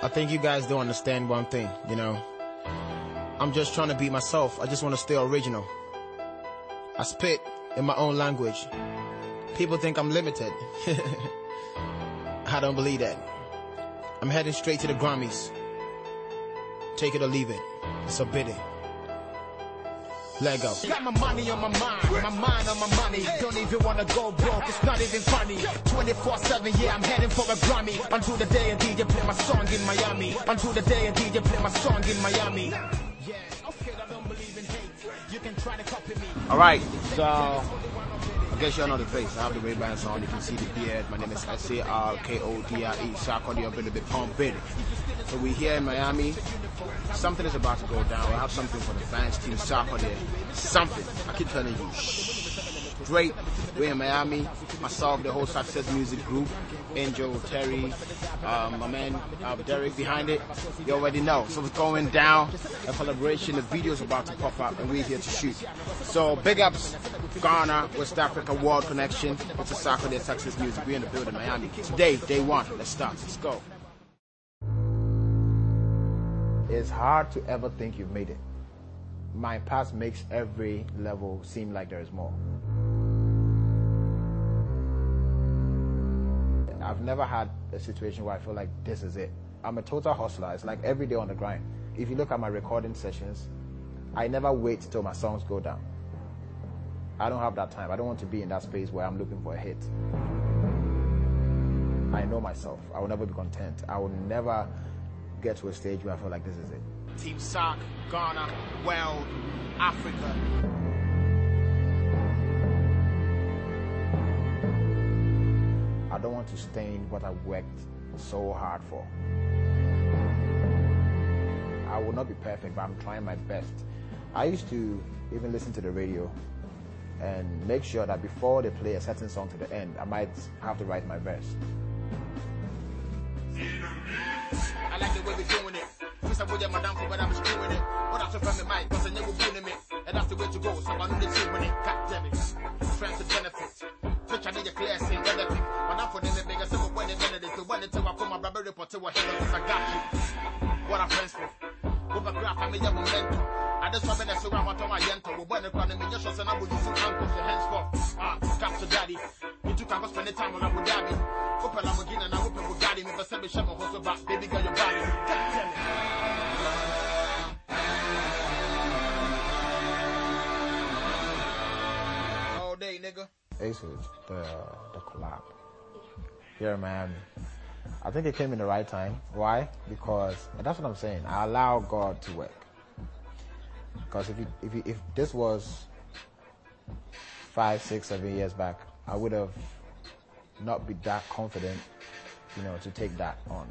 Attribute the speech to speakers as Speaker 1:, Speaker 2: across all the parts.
Speaker 1: I think you guys don't understand one thing, you know. I'm just trying to be myself. I just want to stay original. I spit in my own language. People think I'm limited. I don't believe that. I'm heading straight to the Grammys. Take it or leave it. It's a bidding. Let go.
Speaker 2: Got my money on my mind, my mind on my money. Don't even wanna go broke, it's not even funny. 24-7, yeah, I'm heading for a Grammy. Until the day a DJ play my song in Miami. Until the day a DJ play my song in Miami. Yeah, okay, I don't believe in hate. You can try to copy me.
Speaker 1: Alright, so I guess y'all know the face. I have the Ray-Bans on. You can see the beard. My name is S-A-R-K-O-D-I-E. Sarkodie, a little bit of Palm Biddy. So we here in Miami. Something is about to go down. I have something for the fans, Team Sarkodie. Something. I keep telling you. Great. We're in Miami. Myself, the whole Success Music Group, Angel, Terry, um, my man uh, Derek behind it. You already know. So it's going down. A collaboration. The video's about to pop up, and we're here to shoot. So big ups, Ghana, West Africa World Connection. It's a Sarkodie Success Music. We're in the building, Miami. Today, day one. Let's start. Let's go. It's hard to ever think you've made it. My past makes every level seem like there is more. I've never had a situation where I feel like this is it. I'm a total hustler. It's like every day on the grind. If you look at my recording sessions, I never wait till my songs go down. I don't have that time. I don't want to be in that space where I'm looking for a hit. I know myself. I will never be content. I will never get to a stage where I feel like this is it. Team SAC, Ghana, World, Africa. I don't want to stain what I worked so hard for. I will not be perfect, but I'm trying my best. I used to even listen to the radio and make sure that before they play a certain song to the end, I might have to write my verse. The way we're doing it. Miss Abuja, madam, for when I'm screwing it. What I'm from the mic, cause I never bullying me. And that's the way to go, so I know the team winning. God damn it. Friends with benefits. Twitch, I need a clear scene, relative. When I'm putting the bigger, so when it's minute, to when it's to I put my brother report to a hell of I got you. What I'm friends for. Over graph, I'm a young mentor. I just want to surround my tongue, my yento. We're when the crown, and just and I will use uncles and henceforth. Ah, capture daddy. You took to spend the time on Abu Dhabi. Ace the the collab here Miami. I think it came in the right time. Why? Because that's what I'm saying. I allow God to work. Because if you, if you, if this was five, six, seven years back, I would have not be that confident, you know, to take that on.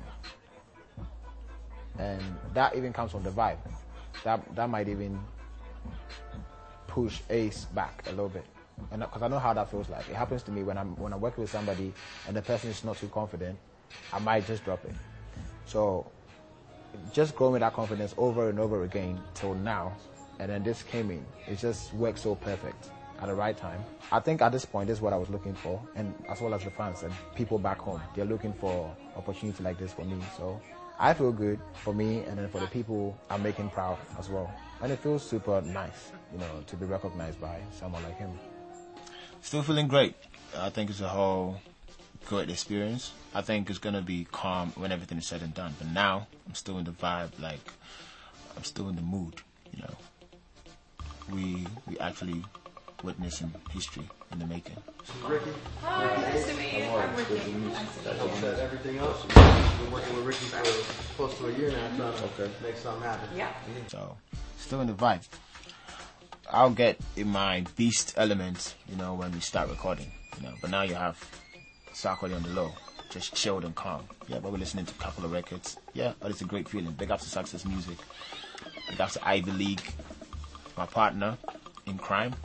Speaker 1: And that even comes from the vibe. That that might even push Ace back a little bit, and because I know how that feels like. It happens to me when I'm when I'm working with somebody and the person is not too confident, I might just drop it. So just growing that confidence over and over again till now, and then this came in. It just worked so perfect at the right time. I think at this point, this is what I was looking for, and as well as the fans and people back home, they're looking for opportunity like this for me. So I feel good for me, and then for the people I'm making proud as well. And it feels super nice, you know, to be recognized by someone like him.
Speaker 3: Still feeling great. I think it's a whole great experience. I think it's gonna be calm when everything is said and done. But now I'm still in the vibe, like I'm still in the mood. You know, we we actually witnessing history in the making.
Speaker 4: Ricky.
Speaker 5: Hi, nice to meet you. I'm Ricky.
Speaker 4: Help set everything else. Been working with Ricky for close to a year now, trying to make something happen.
Speaker 5: Yeah.
Speaker 3: So still in the vibe. I'll get in my beast element, you know, when we start recording. You know, but now you have Sarkodie on the low, just chilled and calm. Yeah, but we're listening to a couple of records. Yeah, but it's a great feeling. Big up to Success Music. Big up to Ivy League, my partner in crime.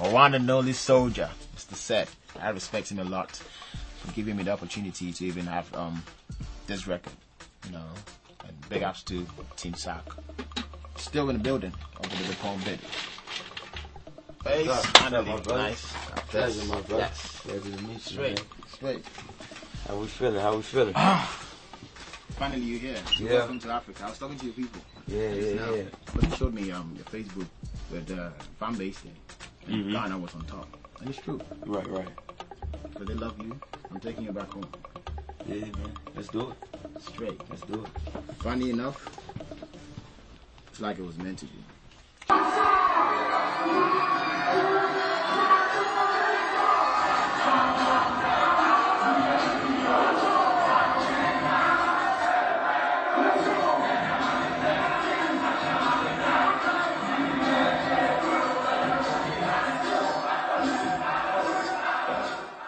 Speaker 3: My one and only soldier, Mr. Seth. I respect him a lot for giving me the opportunity to even have um this record. You know, and big ups to Team SAC. Still in the building over the Palm Bid. Bass,
Speaker 4: up?
Speaker 3: finally, nice.
Speaker 4: Pleasure, my brother.
Speaker 3: Yes.
Speaker 4: Pleasure to meet you.
Speaker 3: Straight,
Speaker 4: man.
Speaker 3: straight.
Speaker 6: How we feeling? How we feeling?
Speaker 1: Finally, you're here.
Speaker 6: Yeah.
Speaker 1: Welcome to Africa. I was talking to your people.
Speaker 6: Yeah, yeah,
Speaker 1: now.
Speaker 6: yeah.
Speaker 1: But they showed me um, your Facebook with uh, fan base there. And
Speaker 6: Mhm.
Speaker 1: Ghana was on top. And it's true.
Speaker 6: Right, right.
Speaker 1: So they love you. I'm taking you back home.
Speaker 6: Yeah, man. Let's do it.
Speaker 1: Straight.
Speaker 6: Let's do it.
Speaker 1: Funny enough, it's like it was meant to be.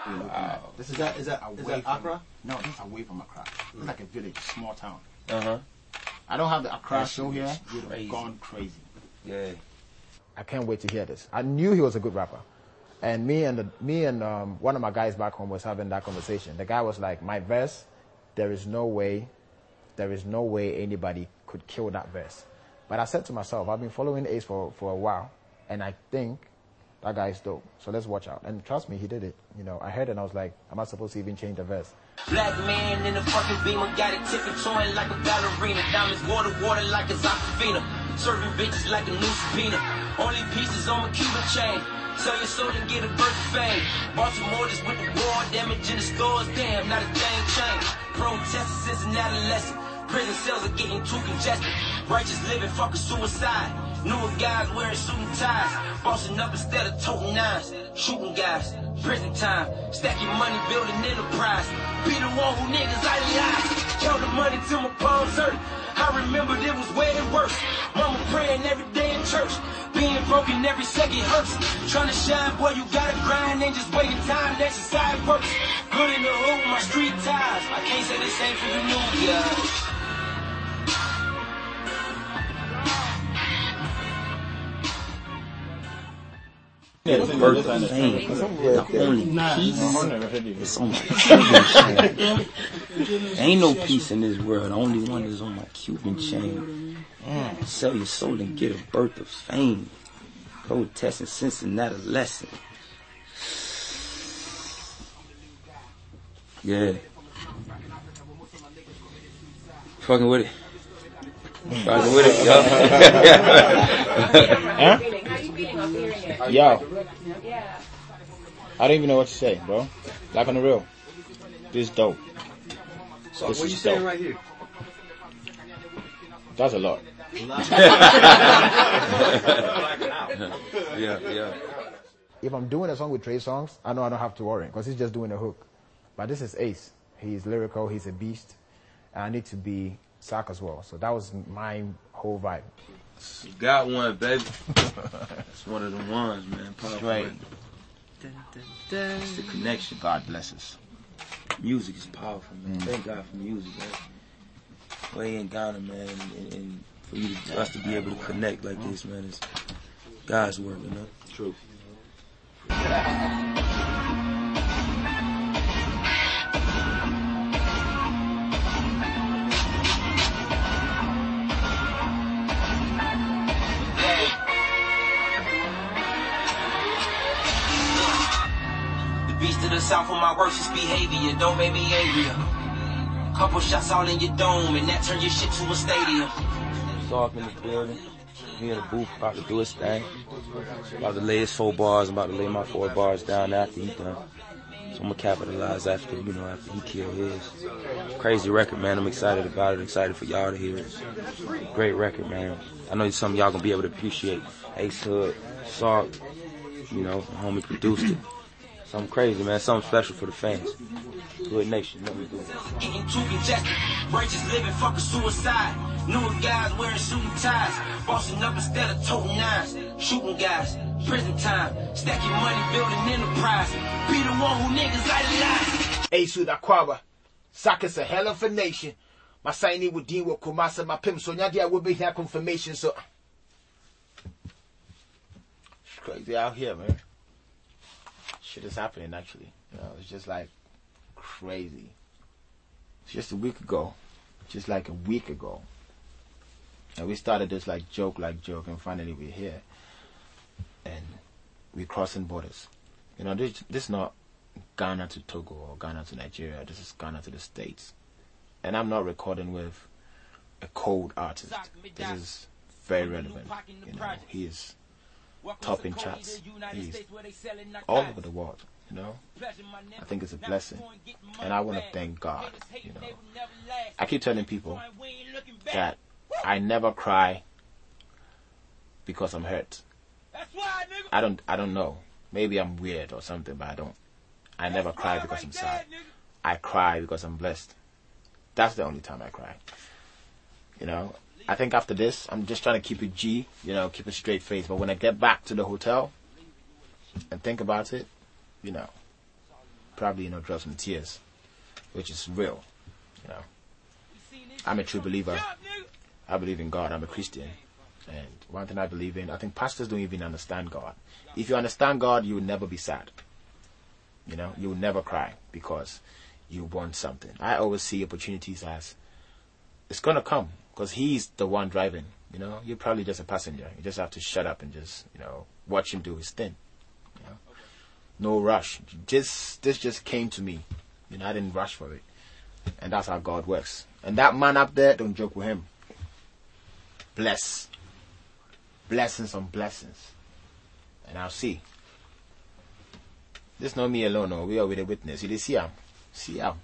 Speaker 1: At- This
Speaker 4: Is that is that
Speaker 1: away
Speaker 4: is that
Speaker 1: from-
Speaker 4: Accra?
Speaker 1: No, this is away from Accra. It's like a village, small town.
Speaker 6: Uh huh.
Speaker 1: I don't have the Accra
Speaker 6: That
Speaker 1: show
Speaker 6: shit
Speaker 1: here.
Speaker 6: is
Speaker 1: You'd
Speaker 6: crazy.
Speaker 1: gone crazy.
Speaker 6: Yeah.
Speaker 2: I can't wait to hear this. I knew he was a good rapper. And me and the, me and um, one of my guys back home was having that conversation. The guy was like, "My verse, there is no way, there is no way anybody could kill that verse." But I said to myself, I've been following Ace for for a while, and I think that guy is dope. So let's watch out. And trust me, he did it. You know, I heard it and I was like, am I supposed to even change the verse?
Speaker 7: Black man in the fucking beamer, got it tipping, toying like a ballerina. Diamonds water, water like a Aquafina. Serving bitches like a new subpoena. Only pieces on my Cuban chain. Sell your soul and get a birth fame. Baltimore just with the war, damage in the stores, damn, not a thing changed. Protesting since an adolescent. Prison cells are getting too congested. Righteous living, fucking suicide. Newer guys wearing suit and ties. Bossing up instead of toting nines. Shooting guys. Prison time. Stacking money, building enterprise. Be the one who niggas idolize. Count the money till my palms hurt. I remember it was way worse. Mama praying every day in church. Being broken every second hurts. Trying to shine, boy, you gotta grind. Ain't just waiting time, that's it works. Good in the hood, my street ties. I can't say the same for the new guys.
Speaker 6: The birth of. The only peace is on my Cuban chain. Ain't no peace in this world. The only one is on my Cuban chain. Mm. Sell your soul and get a birth of fame. Protesting since an adolescent. Yeah. Fucking with it. Fucking with it, yo.
Speaker 5: How
Speaker 3: Yo,
Speaker 5: Yeah.
Speaker 3: I don't even know what to say, bro. Like on the real. This is dope.
Speaker 4: So
Speaker 3: This
Speaker 4: what you
Speaker 3: is
Speaker 4: saying
Speaker 3: dope.
Speaker 4: right here?
Speaker 3: That's a lot.
Speaker 6: yeah, yeah.
Speaker 2: If I'm doing a song with Trey Songz, I know I don't have to worry because he's just doing a hook. But this is Ace. He's lyrical. He's a beast. And I need to be Sack as well. So that was my whole vibe.
Speaker 6: You got one, baby. It's one of the ones, man. Powerful
Speaker 3: Straight.
Speaker 6: record. It's the connection.
Speaker 3: God bless us.
Speaker 6: Music is powerful, man. Mm. Thank God for music, man. Way in Ghana, man, and, and for you to, us to be able to connect like this, man, is God's work, you know. True.
Speaker 7: The south on my worstest behavior. Don't make me angrier. Couple shots all in your dome, and that turn your shit to a stadium.
Speaker 6: Stark in the building. He in the booth, about to do his thing. About to lay his four bars. I'm about to lay my four bars down after he done. So I'm gonna capitalize after, you know, after he killed his. Crazy record, man. I'm excited about it. Excited for y'all to hear it. Great record, man. I know some of y'all gonna be able to appreciate Ace Hood, Sark, you know, homie produced it. Something crazy, man. Something special for the fans. Hood Nation, let me do it.
Speaker 7: Getting too congested. Righteous living, fucking suicide. Newer guys wearing suit and ties. Bossing up instead of toting nines. Shooting guys. Prison time. Stacking money, building enterprise. Be the one who niggas idolize.
Speaker 1: Ace with Akwaba. Sack is a hell of a nation. My signing with Dean with Kumasa, my pimp, so Nadia will be here confirmation, so.
Speaker 3: It's crazy out here, man. Shit is happening, actually. You know, it's just like crazy. It's just a week ago. Just like a week ago. And we started this like joke, like joke, and finally we're here. And we're crossing borders. You know, this this not Ghana to Togo or Ghana to Nigeria. This is Ghana to the States. And I'm not recording with a cold artist. This is very relevant. You know, he is top in charts. He's all over the world. You know, I think it's a blessing, and I want to thank God. You know, I keep telling people that I never cry because I'm hurt. I don't. I don't know. Maybe I'm weird or something, but I don't. I never cry because I'm sad. I cry because I'm blessed. That's the only time I cry. You know, I think after this, I'm just trying to keep it G, you know, keep a straight face. But when I get back to the hotel and think about it, you know, probably, you know, drop some tears, which is real, you know. I'm a true believer. I believe in God. I'm a Christian. And one thing I believe in, I think pastors don't even understand God. If you understand God, you will never be sad. You know, you will never cry because you want something. I always see opportunities as it's gonna come because he's the one driving. You know, you're probably just a passenger. You just have to shut up and just you know watch him do his thing. You know, no rush. Just this just came to me. You know, I didn't rush for it, and that's how God works. And that man up there, don't joke with him. Bless, blessings on blessings, and I'll see. This not me alone. No, we are with a witness. You see him, see him.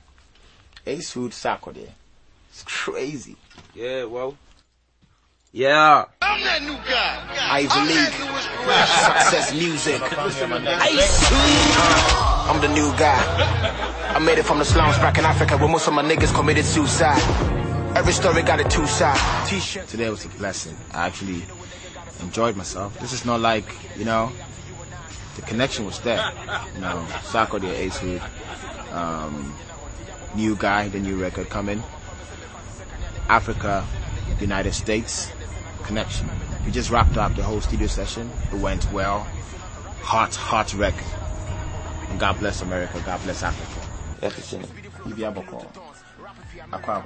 Speaker 3: Ace Hood Sarkodie. It's crazy.
Speaker 6: Yeah, well. Yeah.
Speaker 2: I'm that new guy.
Speaker 1: Ivy League, success music. I'm the new guy. I made it from the slums back in Africa where most of my niggas committed suicide. Every story got a two side. T-shirt. Today was a blessing. I actually enjoyed myself. This is not like, you know, the connection was there. You know, Sarkodie Ace Hood, um, new guy, the new record coming. Africa, United States connection. We just wrapped up the whole studio session. It went well. Hot, hot record. And God bless America. God bless Africa.
Speaker 6: Everything.
Speaker 1: Ibi Aboko. Akwaba.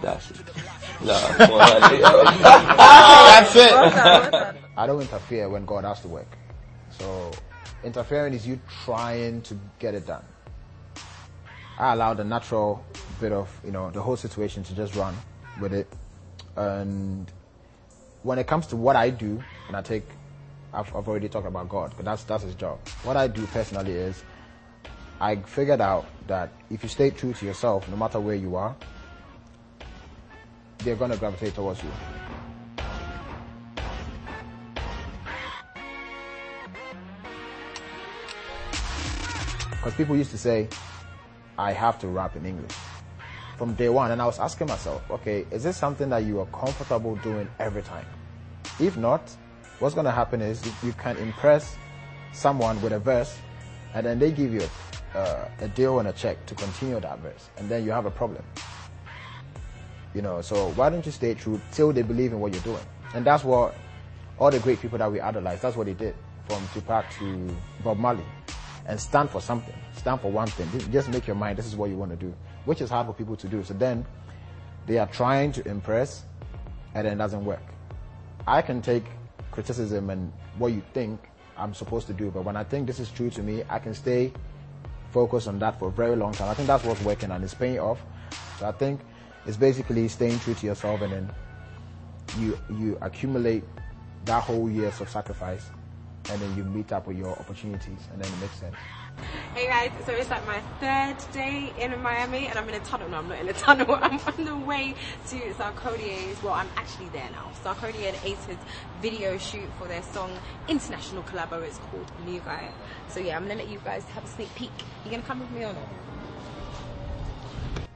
Speaker 6: That's it. Nah, boy,
Speaker 1: That's it. I don't interfere when God has to work. So interfering is you trying to get it done. I allow the natural bit of, you know, the whole situation to just run with it. And when it comes to what I do, and I take, I've, I've already talked about God, because that's, that's his job. What I do personally is, I figured out that if you stay true to yourself, no matter where you are, they're gonna gravitate towards you. Because people used to say, I have to rap in English from day one. And I was asking myself, okay, is this something that you are comfortable doing every time? If not, what's going to happen is you can impress someone with a verse and then they give you a, uh, a deal and a check to continue that verse. And then you have a problem. You know, so why don't you stay true till they believe in what you're doing? And that's what all the great people that we idolize, that's what they did from Tupac to Bob Marley and stand for something. Stand for one thing. Just make your mind, this is what you want to do, which is hard for people to do. So then they are trying to impress and then it doesn't work. I can take criticism and what you think I'm supposed to do, but when I think this is true to me, I can stay focused on that for a very long time. I think that's what's working and it's paying off. So I think it's basically staying true to yourself and then you, you accumulate that whole years of sacrifice and then you meet up with your opportunities and then it makes sense.
Speaker 5: Hey guys, so it's like my third day in Miami and I'm in a tunnel. No, I'm not in a tunnel. I'm on the way to Sarkodie's. Well, I'm actually there now. Sarkodie and Ace's video shoot for their song International Collabo. It's called New Guy. So yeah, I'm gonna let you guys have a sneak peek. You gonna come with me or not?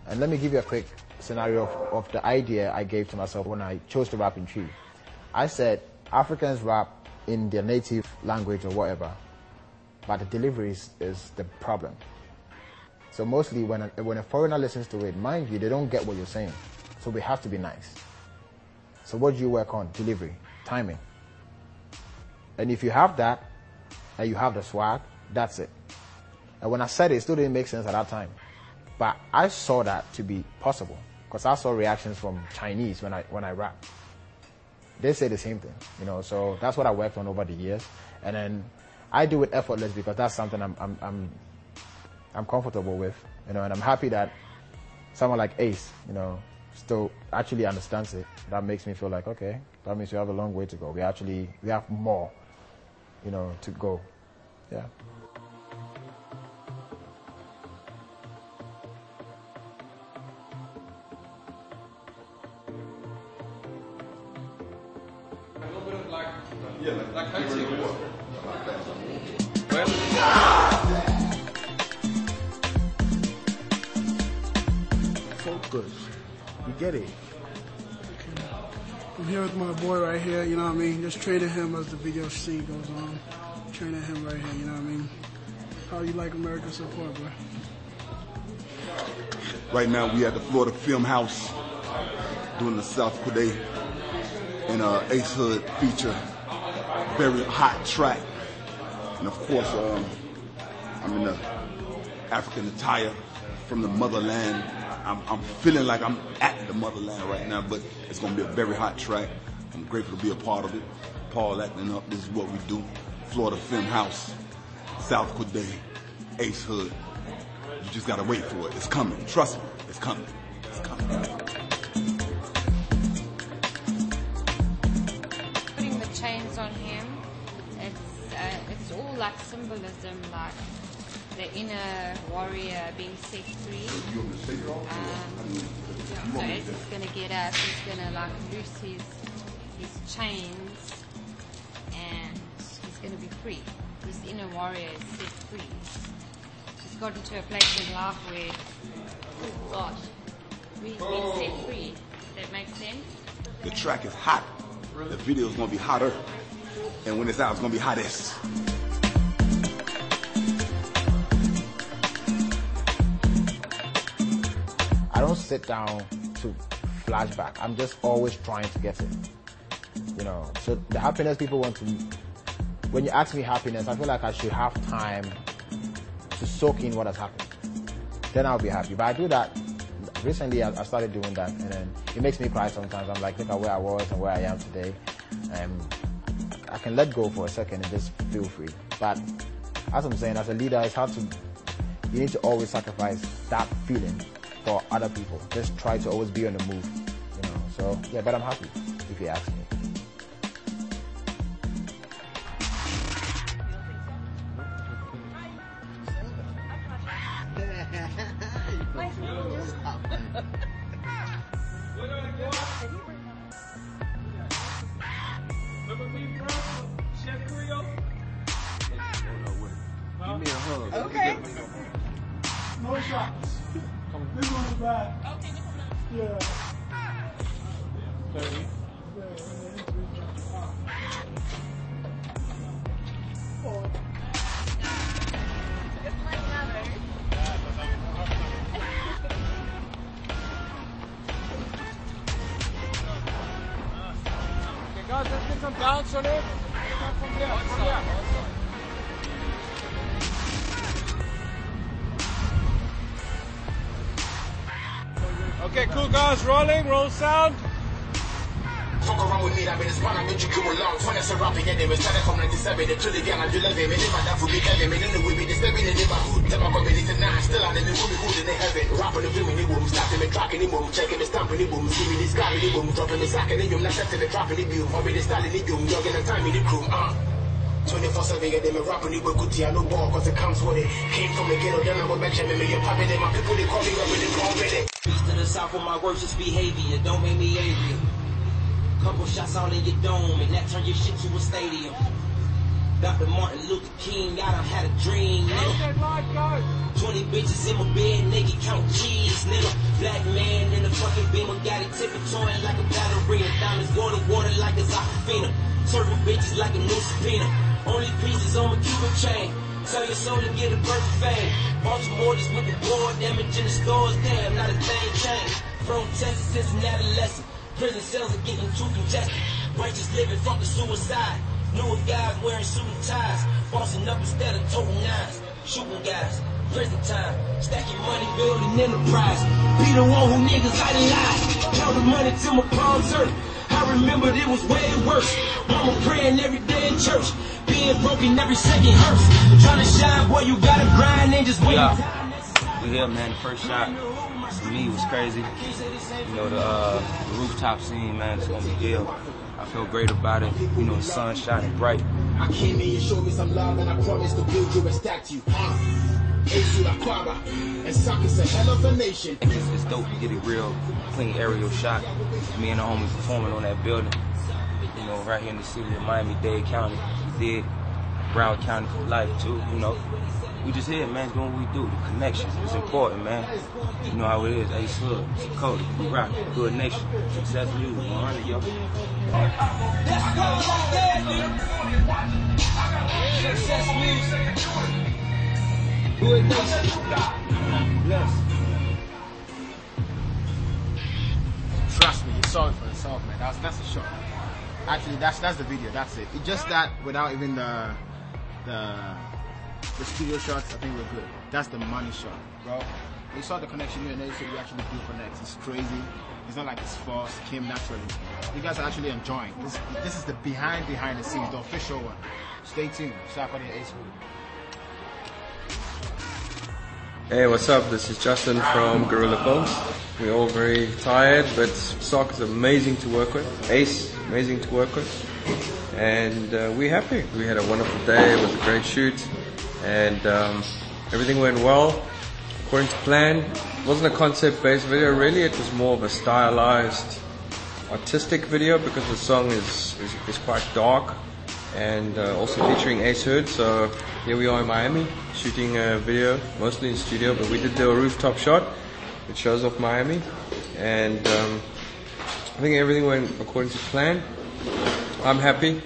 Speaker 1: And let me give you a quick scenario of, of the idea I gave to myself when I chose to rap in Twi. I said Africans rap in their native language or whatever, but the delivery is, is the problem. So mostly when a, when a foreigner listens to it, mind you, they don't get what you're saying. So we have to be nice. So what do you work on? Delivery, timing. And if you have that, and you have the swag, that's it. And when I said it, it still didn't make sense at that time. But I saw that to be possible because I saw reactions from Chinese when I when I rap. They say the same thing, you know. So that's what I worked on over the years, and then I do it effortless because that's something I'm I'm I'm, I'm comfortable with, you know, and I'm happy that someone like Ace, you know, still actually understands it. That makes me feel like, okay, that means we have a long way to go. We actually, we have more, you know, to go. Yeah.
Speaker 8: Focus. You get it.
Speaker 9: I'm here with my boy right here, you know what I mean? Just training him as the video scene goes on. Training him right here, you know what I mean? How you like American support, bro?
Speaker 10: Right now, we at the Florida Film House doing the Sarkodie and uh, Ace Hood feature. Very hot track. And of course, um, I'm in the African attire from the motherland. I'm, I'm feeling like I'm at the motherland right now, but it's to be a very hot track. I'm grateful to be a part of it. Paul acting up. This is what we do. Florida Film House, Sarkodie, Ace Hood. You just gotta wait for it. It's coming. Trust me. It's coming. It's coming.
Speaker 11: putting the chains on him, it's uh, it's all like symbolism, like the inner warrior being set free. Um, so Ace is gonna get up. He's gonna like loose his his chains, and he's gonna be free. His inner warrior is set free. He's gotten to a place in life where, oh gosh, we've been set free. That make sense?
Speaker 10: The track is hot. The video is gonna be hotter. And when it's out, it's gonna be hottest.
Speaker 1: Sit down to flashback. I'm just always trying to get it. You know, so the happiness people want to, when you ask me happiness, I feel like I should have time to soak in what has happened. Then I'll be happy. But I do that, recently I, I started doing that and then it makes me cry sometimes. I'm like, look at where I was and where I am today. And I can let go for a second and just feel free. But as I'm saying, as a leader, it's hard to, you need to always sacrifice that feeling for other people. Just try to always be on the move, you know. So yeah, but I'm happy if you ask me.
Speaker 9: Yeah.
Speaker 8: Okay, guys, let's get some bounce on it. Come from here, from here. Guys, rolling, roll sound.
Speaker 2: Fuck around with me, that been one I'm into cool long. Twenty so rapid, yeah, they was started from 97. They told the young and you love him. And if I die for big heaven, me then we be disturbing the neighborhood. Tell my community now, still out in the room, good in the heaven. Rapping the film in the room, starting me tracking the boom, checking the stamping the boom, see me this guy in the boom, dropping me sack in the room, not setting the trap in the boom, already starting the boom, jogging the time in the crew, uh. 24 7, yeah, they me rapping the book, I no ball, cause it comes with it. Came from the ghetto, then I'm a Benjamin, me, you're popping it, my people, they call me up with the call with it.
Speaker 7: East to the south with my worst behavior. Don't make me angry. Couple shots all in your dome, and that turn your shit to a stadium. Dr. Martin Luther King, I done had a dream, nigga. 20 bitches in my bed, nigga, count cheese, nigga. Black man in the fucking beamer, got it tipping, toying like a ballerina. Diamonds water, water like a Aquafina. Serving bitches like a new subpoena. Only pieces on my Cuban chain. Sell your soul to get a birth of fame. Baltimore just with the board, damage in the stores, damn, not a thing changed. From Texas since an adolescent. Prison cells are getting too congested. Righteous living, fuck the suicide. Newer guys wearing suit and ties. Bossing up instead of toting nines. Shooting guys. Prison time. Stacking money, building enterprise. Be the one who niggas idolize. Count the money till my palms hurt. I remember it was way worse. Mama praying every day in church. Being broken every second hurts. Trying to shine, boy, you gotta grind and just wait.
Speaker 6: We here, man. The first shot for me was crazy. You know, the, uh, the rooftop scene, man, it's gonna be ill. I feel great about it. You know, the sun shining bright.
Speaker 2: I came in, you showed me some love, and I promised to build you a statue. Uh, Ace Akwaba, and hell of a nation.
Speaker 6: It's, it's dope to get a real clean aerial shot. Me and the homies performing on that building. You know, right here in the city of Miami-Dade County. We did Broward County for life too, you know. We just here, man, doing what we do. The connection is important, man. You know how it is. Ace Hood, Cody, we rock, good nation. Success music, 100, yo.
Speaker 12: Success music.
Speaker 7: Trust me, you saw it for man. That's that's a shot. Actually, that's that's the video. That's it. It's just that without even the the the studio shots, I think we're good. That's the money shot, bro. You saw the connection here and there, said you actually do connect. It's crazy. It's not like it's forced. Came naturally. You guys are actually enjoying. This this is the behind behind the scenes, the official one. Stay tuned. Saturday Ace Hood.
Speaker 13: Hey, what's up? This is Justin from Gorilla Films. We're all very tired, but Sock is amazing to work with. Ace, amazing to work with. And uh, we're happy. We had a wonderful day. It was a great shoot. And um, everything went well, according to plan. It wasn't a concept-based video, really. It was more of a stylized, artistic video because the song is, is, is quite dark and uh, also featuring Ace Hood. So here we are in Miami shooting a video, mostly in studio, but we did do a rooftop shot which shows off Miami. And um, I think everything went according to plan. I'm happy.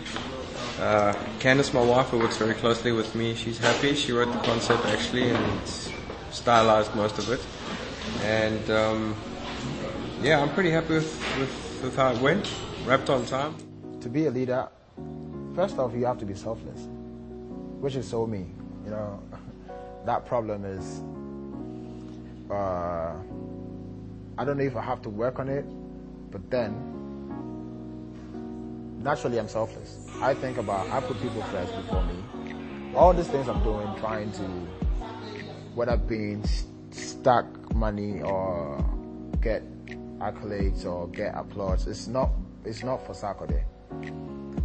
Speaker 13: Uh, Candice, my wife, who works very closely with me, she's happy. She wrote the concept actually and stylized most of it. And um, yeah, I'm pretty happy with, with, with how it went. Wrapped on time.
Speaker 1: To be a leader, first off, you have to be selfless, which is so me. You know, that problem is, uh, I don't know if I have to work on it, but then, naturally, I'm selfless. I think about, I put people first before me. All these things I'm doing, trying to, whether being stack money or get accolades or get applause, it's not, it's not for Saturday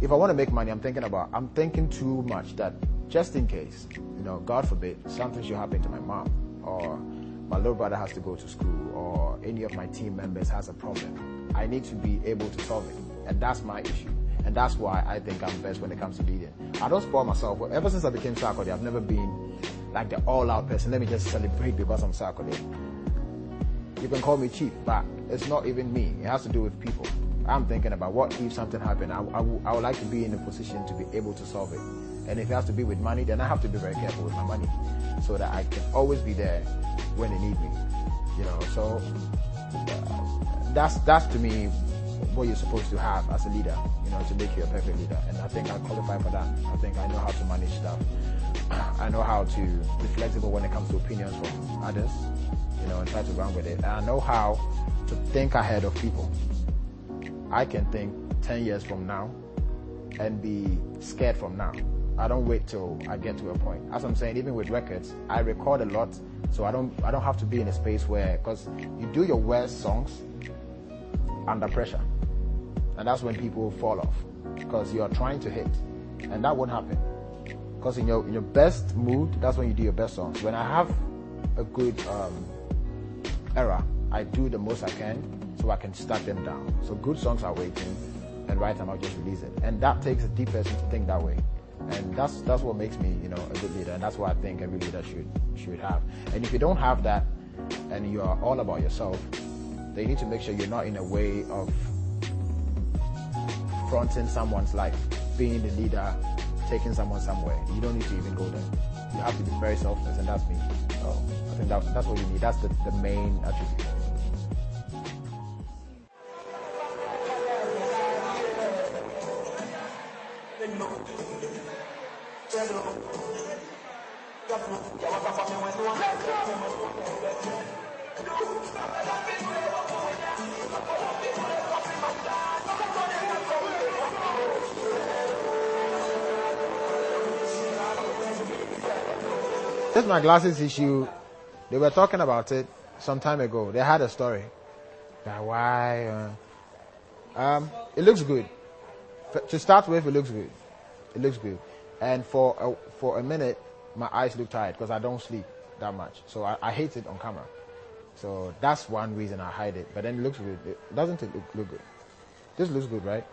Speaker 1: if I want to make money, I'm thinking about, I'm thinking too much that just in case, you know, God forbid, something should happen to my mom, or my little brother has to go to school, or any of my team members has a problem, I need to be able to solve it. And that's my issue. And that's why I think I'm best when it comes to leading. I don't spoil myself. Ever since I became Sarkodie, I've never been like the all-out person. Let me just celebrate because I'm Sarkodie. You can call me cheap, but it's not even me. It has to do with people. I'm thinking about what if something happened. I, would like to be in a position to be able to solve it. And if it has to be with money, then I have to be very careful with my money so that I can always be there when they need me. You know, so uh, that's that's to me what you're supposed to have as a leader. You know, to make you a perfect leader. And I think I qualify for that. I think I know how to manage stuff. I know how to be flexible when it comes to opinions from others. You know, and try to run with it. And I know how to think ahead of people. I can think 10 years from now and be scared from now. I don't wait till I get to a point. As I'm saying, even with records, I record a lot, so I don't I don't have to be in a space where because you do your worst songs under pressure, and that's when people fall off because you are trying to hit, and that won't happen. Because in your in your best mood, that's when you do your best songs. When I have a good um, era, I do the most I can so I can start them down. So good songs are waiting, and right time I'll just release it. And that takes a deep person to think that way. And that's that's what makes me, you know, a good leader. And that's what I think every leader should should have. And if you don't have that, and you are all about yourself, then you need to make sure you're not in a way of fronting someone's life, being the leader, taking someone somewhere. You don't need to even go there. You have to be very selfless, and that's me. So I think that's that's what you need. That's the, the main attribute. This my glasses issue. They were talking about it some time ago. They had a story. That why? Uh, um, it looks good. F- to start with, it looks good. It looks good. And for a, for a minute, my eyes look tired because I don't sleep that much. So I, I hate it on camera. So that's one reason I hide it. But then it looks good. It, doesn't it look, look good? This looks good, right?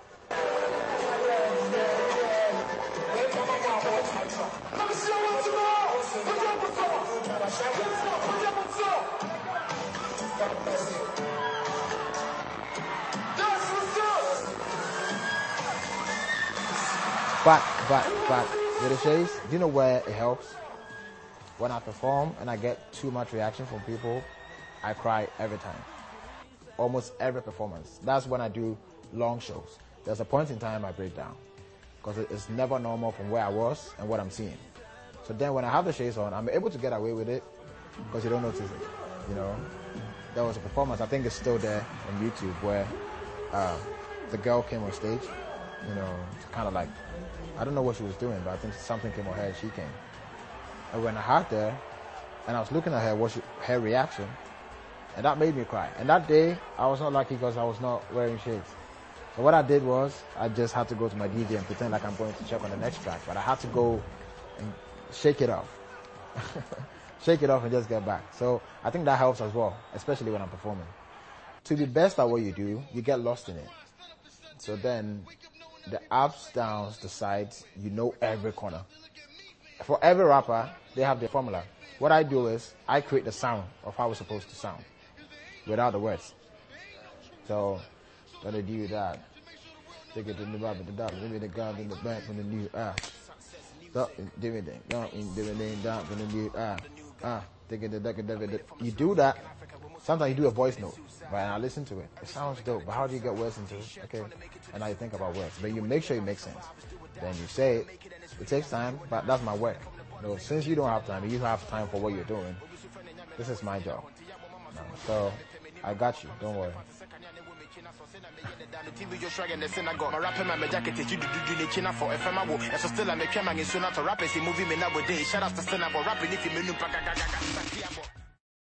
Speaker 1: But, but, but, with the shades, do you know where it helps? When I perform and I get too much reaction from people, I cry every time. Almost every performance. That's when I do long shows. There's a point in time I break down. Because it's never normal from where I was and what I'm seeing. So then when I have the shades on, I'm able to get away with it because you don't notice it. You know, there was a performance, I think it's still there on YouTube, where uh, the girl came on stage, you know, kind of like, I don't know what she was doing, but I think something came on her and she came. And when I had her, and I was looking at her, what she, her reaction, and that made me cry. And that day, I was not lucky because I was not wearing shades. So what I did was, I just had to go to my DJ and pretend like I'm going to check on the next track, but I had to go and shake it off. shake it off and just get back. So I think that helps as well, especially when I'm performing. To be best at what you do, you get lost in it. So then the ups, downs, the sides, you know every corner. For every rapper, they have their formula. What I do is I create the sound of how it's supposed to sound without the words. So, they do that, take it to the of the dog, give me the gun in the back from the new ah. Stop doing it, don't doing it, from the new ah ah. Take it to the You do that. Sometimes you do a voice note, right? And I listen to it. It sounds dope, but how do you get words into it? Okay, and now you think about words, but you make sure it makes sense. Then you say it. It takes time, but that's my work. You know, since you don't have time, you have time for what you're doing. This is my job. So I got you. Don't worry.
Speaker 2: Shout out to synagogue rapping if you